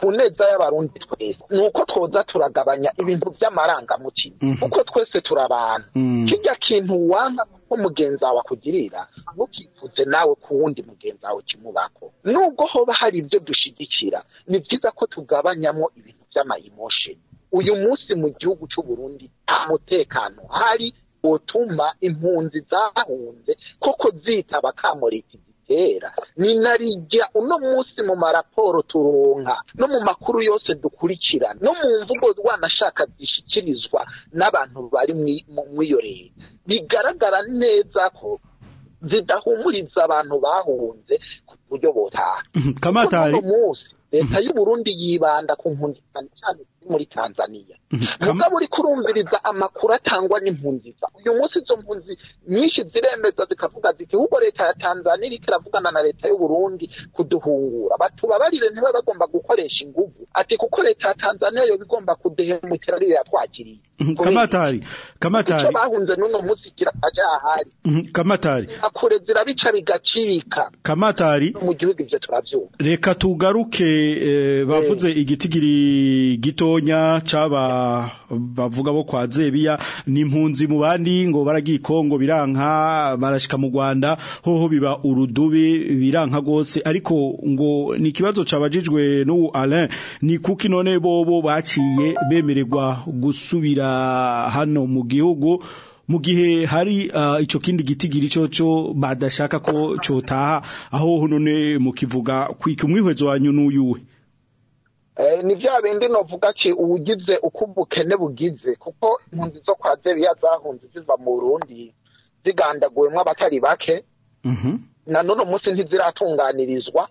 ku neza y'abarundi twese ni uko twoza turagabanya ibintu vy'amarangamutima Mhm. kuko twese turi abantu. Mm. kirya kintu wanka ko mugenzi wawe akugirira ntukifuze nawe ku wundi mugenzi wawe kimubako nubwo hoba hari ibyo dushigikira ni byiza ko tugabanyamo ibintu emotion uyu munsi mu gihugu c'u Burundi nta mutekano hari utuma impunzi zahunze koko zitaba kamoriti kera. Ni narijya uno munsi mu maraporo turonka no mu makuru yose dukurikirana no mu mvugo wanashaka zishyikirizwa n'abantu bari iyo leta. Bigaragara neza ko zidahumuriza abantu bahunze ku buryo botaha kamatari. Leta y'u Burundi yibanda ku cyane cyane muri Tanzania. Mugabo uri kurumviriza amakuru atangwa n'impunzi uyu munsi izo mpunzi nyinshi ziremeza zikavuga ziti ahubwo leta ya Tanzania iriko iravugana na leta y'u Burundi kuduhungura. Batubabarire ntiba bagomba gukoresha inguvu. Ati kuko leta ya Tanzania yo bigomba kuduhemukira ariyo yatwakiriye kamatari kamatari. Icyo bahunze n'uno munsi kiraje ahari. Kamatari. Akure zirabica bigacika. Kamatari. Mu gihugu ivyo turavyumva reka tugaruke bavuze igitigiri gitonya caba bavuga bo kwa Zebiya n'impunzi mu bandi ngo baragiye Kongo biranka barashika mu Rwanda hoho biba urudubi biranka gose ariko ngo ni kibazo cabajijwe n'u Alain ni kuki none bobo baciye bemererwa gusubira hano mu gihugu mu gihe hari uh, ico kindi gitigiri coco badashaka ko cotaha aho none mukivuga kwika umwihwezo wanyu n'uyuwe ni vya bindi novuga ki ubugize uko ubukene bugize? Kuko impunzi zo kwa Zebiya zahunze ziva mu Burundi zigandaguwemwo abatari bake. Mhm. Na none umunsi ntiziratunganirizwa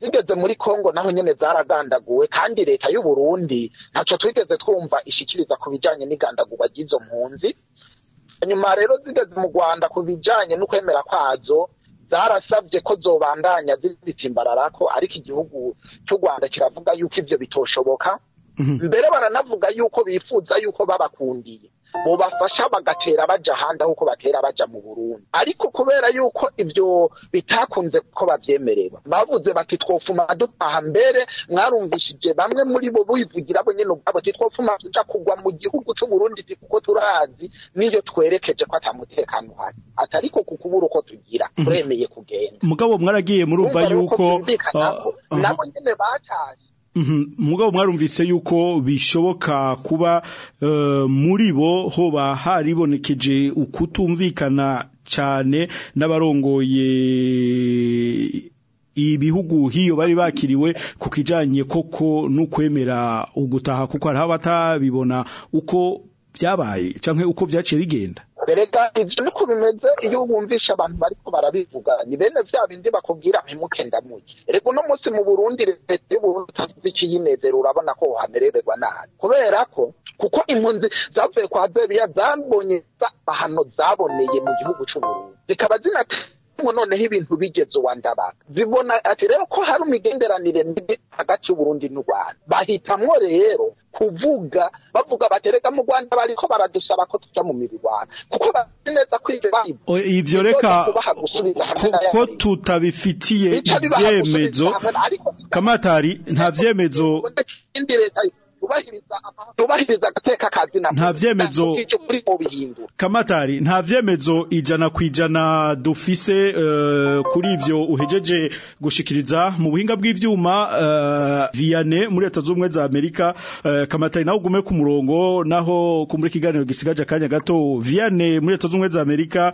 zigeze muri Kongo naho nyene zaragandaguwe. Kandi leta y'u Burundi ntaco twigeze twumva ishikiriza ku bijanye n'igandagurwa ry'izo mpunzi. Nyuma rero zigeze mu Rwanda ku bijanye n'ukwemera kwazo zarasabye ko zobandanya zibitsimbarara ko ariko igihugu cy'u Rwanda kiravuga yuko ivyo bitoshoboka. Mbere baranavuga yuko bifuza yuko babakundiye. Bobafasha bagatera baja ahandi aho uko batera baja mu Burundi. Ariko kubera yuko ivyo bitakunze ko bavyemererwa bavuze bati twofuma dutaha mbere mwarumvishije bamwe muri bo bivugira bo nyene ubwabo ati twofuma tuja kugwa mu gihugu c'u Burundi ati kuko turazi niyo twerekeje ko atamutekano uhari. Ati ariko kukubura uko tugira turemeye kugenda. Mugabo mwaragiye murumva yuko nabo nyene batashe mugabo mwarumvise yuko bishoboka kuba muri bo hoba haribonekeje ukutumvikana cyane n'abarongoye ibihugu hiyo bari bakiriwe ku kijanye koko n'ukwemera ugutaha kuko hari batabibona uko byabaye canke uko byaciye bigenda. Bereka ivyo niko bimeze iyo wumvisha abantu bariko barabivuga ni bene vya bindi bakubwira mpemuke ndamuye rego no munsi mu Burundi leta y'u Burundi itavuze ikiyinezera urabona ko hamererwa nabi. Kubera ko kuko impunzi zavuye kwa Zebiya zabonye ahano zaboneye mu gihugu c'u Burundi. Zikaba zinati noneho ibintu bigeze uwandabaga zibona ati rero ko hari imigenderanire mibi hagati y'uburundi n'u rwanda bahitamwo rero kuvuga bavuga batereka mu rwanda bariko baradusaba ko tuja mu mirwano. Kuko bazi neza ko ivyo reka ko tutabifitiye ivyemezo. kamatari nta vyemezo tubahiriza agateka kazi na nta vyemezo kamatari nta vyemezo ijana kwijana dufise uh, kuri ivyo uhejeje gushikiriza mu buhinga bw'ivyuma uh, Vianney muri leta z'ubumwe za Amerika. Uh, kamatari naho gume ku murongo naho kumuri kiganiro gisigaje akanya gato. Vianney muri leta z'ubumwe za Amerika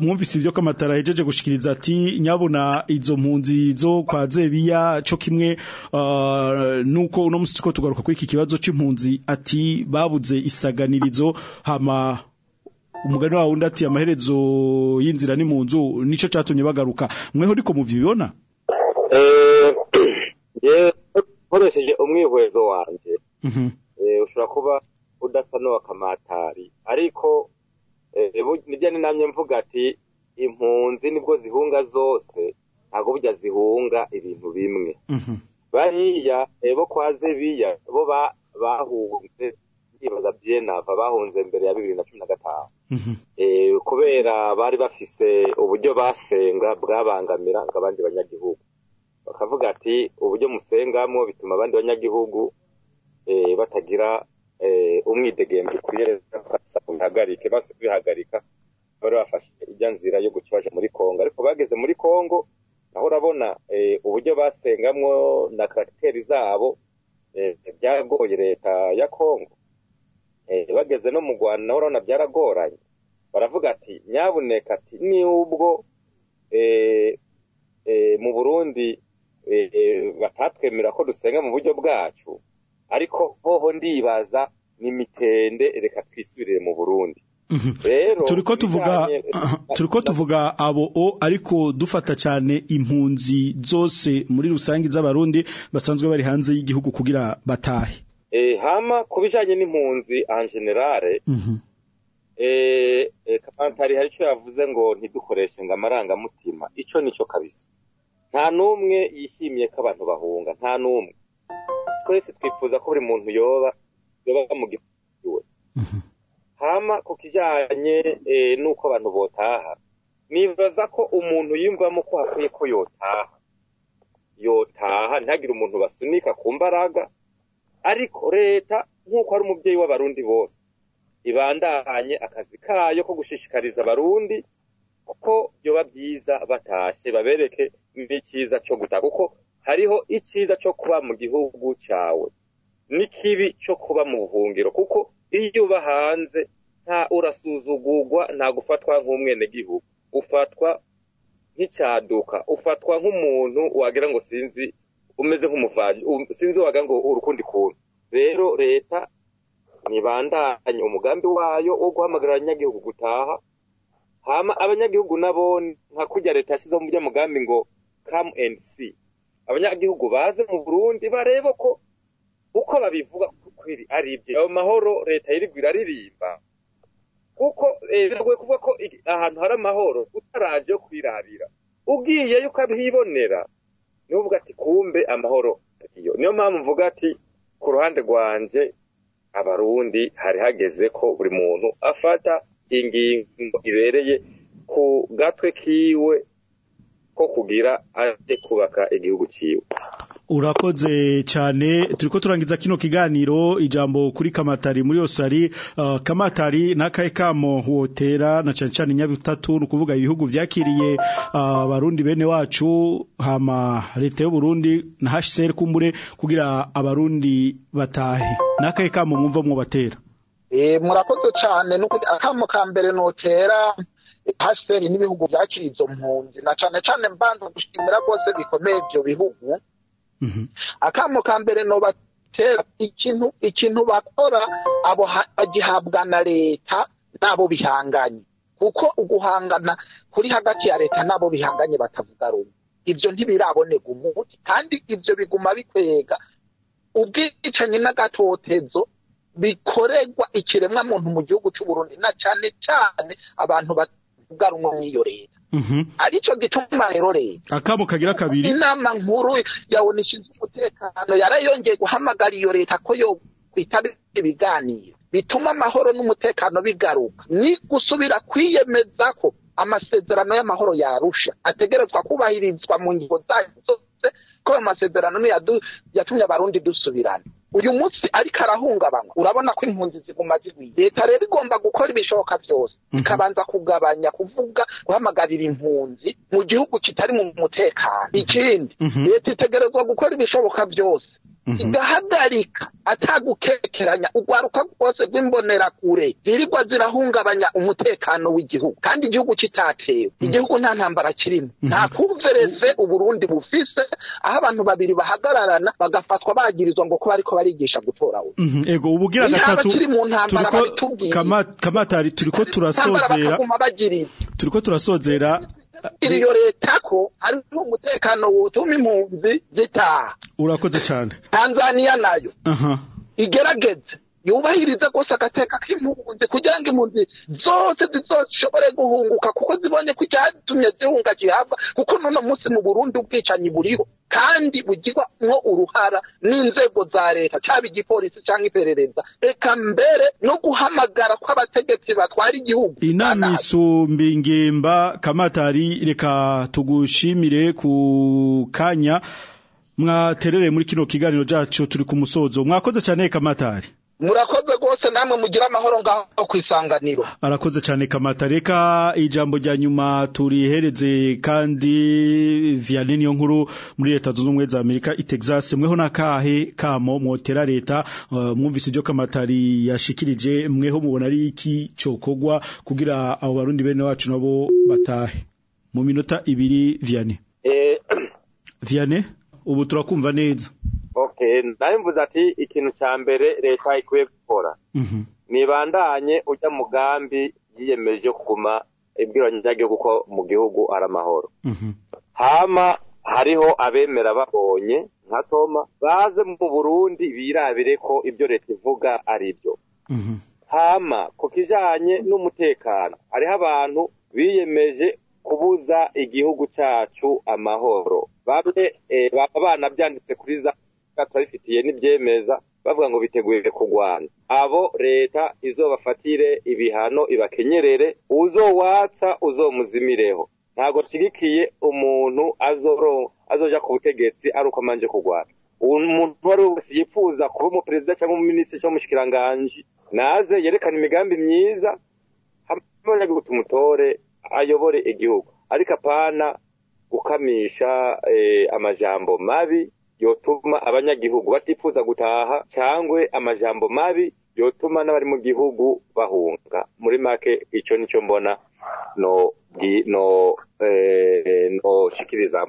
mwumvise ivyo kamatari ahejeje gushikiriza ati nyabona izo mpunzi zo kwa Zebiya cyo kimwe uh, nuko uno musi tuko tugaruka kuri iki kibazo c'impunzi. Ati babuze isaganirizo hama umugani wawe undi ati amaherezo y'inzira ni mu nzu nico catumye bagaruka. Mweho ariko muvyibona? *clears throat* Nkoresheje umwihwezo wanje. Ushobora kuba udasa n'uwa kamatari. Ariko ni byo ni namye mvuga ati impunzi ni bwo zihunga zose ntabwo burya zihunga ibintu bimwe. Bariya bo kwa zebiya bo bahunze ndibaza byenava bahunze mbere ya bibiri na cumi na gatanu. Kubera bari bafise uburyo basenga bwabangamira abandi banyagihugu. Bakavuga ati uburyo musengamwo bituma abandi banyagihugu batagira umwidegembe ukwiye bihagarike basi bihagarika bari bafashe ijya nzira yo guca muri kongo. Ariko bageze muri kongo naho urabona uburyo basengamwo na karagiteri zabo byagoye leta ya kongo. Bageze no mu rwanda naho urabona byaragoranye. Baravuga ati nyabuneka ati nubwo eh, mu burundi eh, eh, batatwemera ko dusenga mu buryo bwacu ariko hoho ndibaza ni mitende reka twisubirire mu burundi. Rero turiko tuvuga *clears throat* turiko tuvuga abo o ariko dufata cyane impunzi zose muri rusange z'abarundi basanzwe bari hanze y'igihugu kugira batahe. Eh, hama ku bijanye n'impunzi en generale eh, eh, kamantari hari ico yavuze ngo ntidukoreshe ngo amarangamutima. Ico nico kabisa. Nta n'umwe yishimiye ko abantu bahunga nta n'umwe. Twese twifuza ko buri muntu yoba yoba mu gihugu. Iwe hama ku kijanye eh, n'uko abantu botaha nibaza ko umuntu yiyumvamo ko hakwiye ko yotaha. Yotaha ntihagire umuntu basunika ku mbaraga ariko leta nk'uko ari umubyeyi w'abarundi bose ibandanye akazi kayo ko gushishikariza abarundi kuko byoba byiza batashe babereke n'icyiza cyo gutaha. Kuko hariho icyiza cyo kuba mu gihugu cyawe n'ikibi cyo kuba mu buhungiro kuko iyo uba hanze nta urasuzugurwa nta gufatwa nk'umwenegihugu. Ufatwa nk'icyaduka ufatwa nk'umuntu wagira ngo sinzi umeze nk'umuvanyi um- sinzi wagira ngo urukundi kuntu. Rero leta nibandanye umugambi wayo wo guhamagarira abanyagihugu gutaha hama abanyagihugu nabo nka kurya leta yashyizeho mu mugambi ngo come and see. Abanyagihugu baze mu burundi barebe ko uko babivuga ari ibyo. Ayo mahoro leta yirigwa iraririmba kuko eh, biragoye kuvuga ko ahantu hari amahoro utaraje yo kwirarira. Ugiyeyo ukabhibonera ni ho uvuga ati kumbe amahoro ariyo. Niyo mpamvu mvuga ati ku ruhande rwanje abarundi hari hageze ko buri muntu afata ingingo ibereye ku gatwe kiwe ko kugira aje kubaka igihugu ciwe. Urakoze cyane. Turiko turangiza kino kiganiro. Ijambo kuri kamatari. Muri osari uh, kamatari nakaye kamo wotera na cyane cyane nyabutatu nukuvuga ibihugu vyakiriye abarundi bene wacu hama leta y'u Burundi na HCR kumbure kugira abarundi batahe. Nakaye kamo mwumva mwo batera? Eh, murakoze cyane. Nuko akamo ka mbere notera pasiteri n'ibihugu byakira izo mpunzi na cyane cyane mbanza gushimira rwose bikomeye ibyo bihugu. Akamo ka mbere nobatera ikintu ikintu bakora abo ha- bagihabwa na leta n'abo bihanganye. Kuko uguhangana kuri hagati ya leta n'abo bihanganye batavuga rumwe. Ibyo ntibiraboneka umuti kandi ibyo biguma bikwega. Ubwicanyi n'agatotezo bikorerwa ikiremwa muntu mu gihugu cy'u Burundi na cyane cyane abantu rumwe n'iyo leta ari cyo gituma rero leta akamo kagira kabiri. Inama nkuru ya ONU ishinzwe umutekano yarayongeye guhamagara iyo leta ko yo kwitabira ibiganiro. Bituma amahoro n'umutekano bigaruka. Ni gusubira kwiyemeza ko amasezerano y'amahoro yarusha. Ategerezwa kubahirizwa mu ngingo zayo zose ko ayo masezerano niyo yatumye abarundi dusubirana. Uyu munsi ariko arahungabanywa. Urabona ko impunzi ziguma zigwiye leta rero igomba gukora ibishoboka byose. Ikabanza kugabanya kuvuga guhamagarira impunzi mu gihugu kitari mu mutekano. Ikindi leta itegerezwa gukora ibishoboka byose. Igahagarika atagukekeranya urwaruka rwose rw'imbonerakure zirirwa zirahungabanya umutekano w'igihugu. Kandi igihugu kitatewe. Igihugu nta ntambara kirimo. Nta kumvereze uburundi bufise aho abantu babiri bahagararana bagafatwa bagirizwa ngo ko bariko barigisha gutora we Mhm, ego ubugira gatatu turiko kamatari turiko turasozera turiko turasozera iyo leta ko hariho umutekano wotuma impunzi zitaha. Urakoze cyane. Tanzaniya na yo. Igerageze. Yubahirize rwose agateka k'impunzi kugira ngo impunzi zose zizoshobore guhunguka kuko zibonye ko icyatumye zihunga gihabwa kuko n'uno munsi mu burundi ubwicanyi buriho kandi bugirwamo uruhara n'inzego za leta cyaba igipolisi cyangwa iperereza reka mbere no guhamagara kw'abategetsi batwara igihugu. Inama isumba ingimba kamatari reka tugushimire ku kanya. Mwaterere muri kino kiganiro cyacu turi ku musozo. Mwakoze cyane kamatari? Murakoze rwose namwe mugire amahoro ngaho ku isanganiro. Arakoze cyane kamata. Reka ijambo rya nyuma turihereze kandi vianney niyo nkuru muri leta zunze ubumwe za amerika i texas. Mweho n'akahe kamo mwotera leta. Uh, mwumvise ibyo kamatari yashikirije. Mweho mubona ari iki cokogwa kugira abo barundi bene wacu nabo batahe? Mu minota ibiri vianney. Eh, Vianney ubu turakumva neza. Nawe mvuze ati ikintu cya mbere leta ikwiye gukora. Nibandanye ujya mugambi yiyemeje kuguma ibwiranye ry'igihugu ko mu gihugu ari amahoro. Hama hariho abemera babonye nka toma baze mu burundi birabire ko ibyo leta ivuga ari byo. Hama ku kijanye n'umutekano hariho abantu biyemeje kubuza igihugu cyacu amahoro. Bamwe baba banabyanditse kuri za turabifitiye n'ibyemeza bavuga ngo biteguye kurwana abo leta izobafatire ibihano ibakenyerere uzowatsa uzomuzimireho ntabwo nshyigikiye umuntu azoja ku butegetsi ari uko amanje kurwana umuntu uwo ari we wese yifuza kuba umuperezida cyangwa umuminisitiri cyangwa umushikiranganji naze yerekana imigambi myiza hamwe tumutore ayobore igihugu. Ariko apana gukamisha amajambo mabi yotuma abanyagihugu batifuza gutaha cyangwa amajambo mabi yotuma n'abari mu gihugu bahunga. Muri make icyo ni cyo mbona no no no shikiriza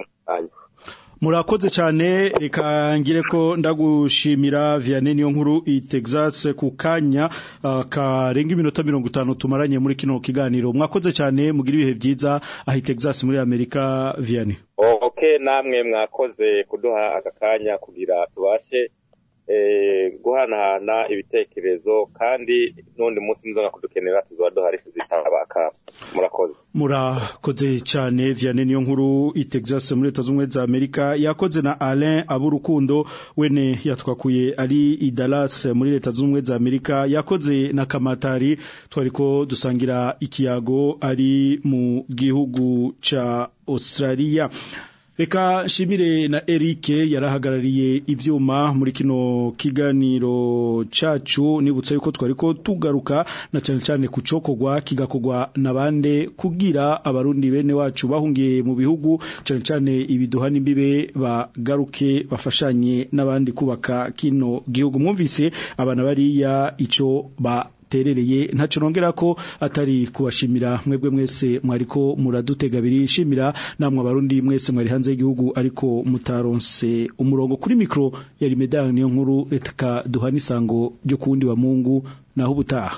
murakoze cyane reka ngire ko ndagushimira Vianney niyo nkuru i Texas ku kanya uh, karenga iminota mirongo itanu tumaranye muri kino kiganiro. Mwakoze cyane mugira ibihe byiza aho i Texas muri Amerika Vianney. Okay namwe mwakoze kuduha aka kanya kugira tubashe guhanahana ibitekerezo kandi n'undi munsi muzaga kudukenera tuzaba duhari tuzitabaka murakoze. Murakoze cyane Vianney niyo nkuru i Texas muri leta z'ubumwe za Amerika. Yakoze na Alain Aburukundo wene yatwakuye ari i Dallas muri leta z'ubumwe za Amerika. Yakoze na Kamatari twariko dusangira ikiyago ari mu gihugu ca Australia. Reka shimire na Eric yarahagarariye ivyuma muri kino kiganiro cacu. Nibutsa yuko twariko tugaruka na cyane cyane kucokogwa kigakogwa nabande kugira abarundi bene wacu bahungiye mu bihugu cyane cyane ibiduhana imbibe bagaruke bafashanye n'abandi kubaka kino gihugu. Mwumvise abana bariya ico ba terereye ntaco nongera ko atari kubashimira mwebwe mwese mwariko muradutega biri shimira namwe abarundi mwese mwari hanze y'igihugu ariko mutaronse umurongo. Kuri mikro yari medal niyo nkuru reka duhana isango ryo wa Mungu. Naho ubutaha.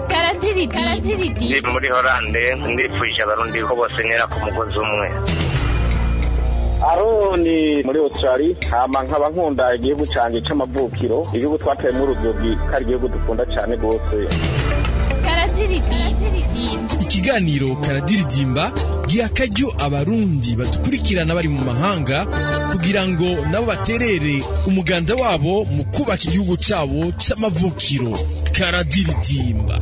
Ndi muri horande ndifuje abarundi ko bose ntera ku mugozi umwe. Aroni muri australia hama nkaba nkunda igihugu cyanjye c'amavukiro igihugu twateyemo urubyiruko ari igihugu dukunda cyane rwose. Ikiganiro karadiridimba giha akaryo abarundi badukurikirana bari mu mahanga kugira ngo nabo baterere umuganda wabo mu kubaka igihugu cyabo c'amavukiro. Karadiridimba.